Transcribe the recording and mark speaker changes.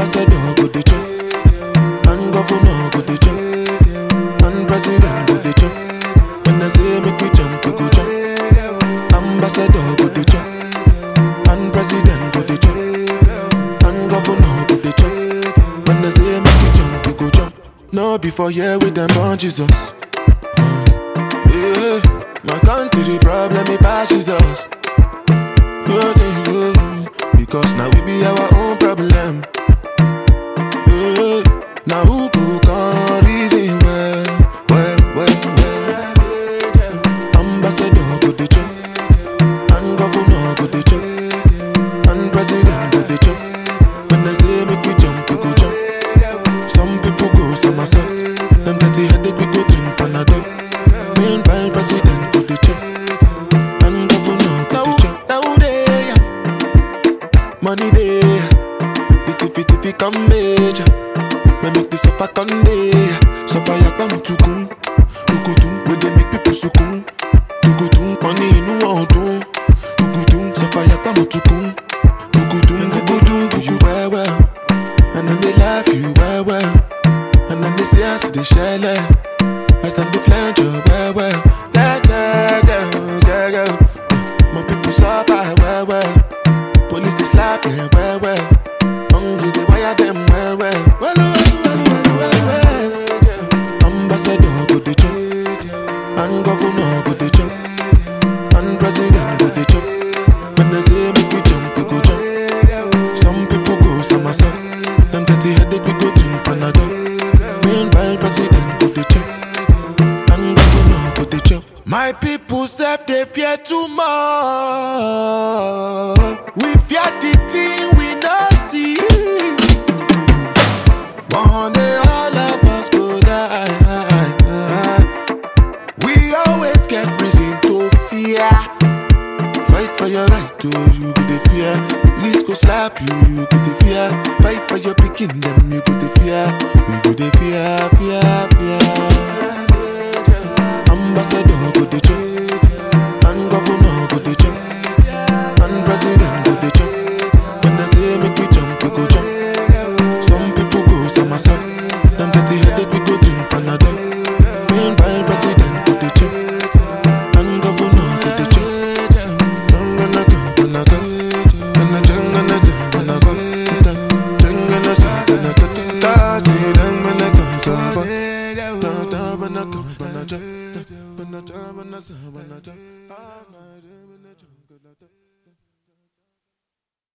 Speaker 1: Ambassador go the chop, and governor go the chop, and president go the chop. When I say make we jump, we go jump. Ambassador go the chop, and president go the chop, and governor go the chop. When I say make we jump, we go jump. No before here with them on Jesus. Yeah, my country problem it passes us. Because now we be our own problem. Somersault, them dirty headache we go drink Panadol. Meanwhile, president go the chop, and governor go the chop. Now they, money they, the tiffy tiffy come major. Me make the suffer come day, suffer yakbam tukun, tukutun, you well well Yeah, yeah, yeah, yeah, yeah. My people suffer well well Police they slap them well well Hungry they wire them well well Well well well well well yeah. Ambassador go the chop And governor go the chop And president go the chop When they say make we jump we go jump. Some people go somersault Them My people self they fear too much. We fear the thing we not see. One day all of us go die. We always get reason to fear. Fight for your right to you go the fear. Police go slap you, you go the fear. Fight for your picking them, you go the fear. We go the fear, fear, fear. Ambassador dirty headache we go drink Panadol. Meanwhile president go the chop, and governor go the chop. Jangana go, gonna go, gonna jangana go, gonna go, jangana go, gonna go. Tazi dangana go, samba. Da da bana go, bana ja, bana ja, bana sa, bana ja. Ah, ma ja, bana ja, bana ja.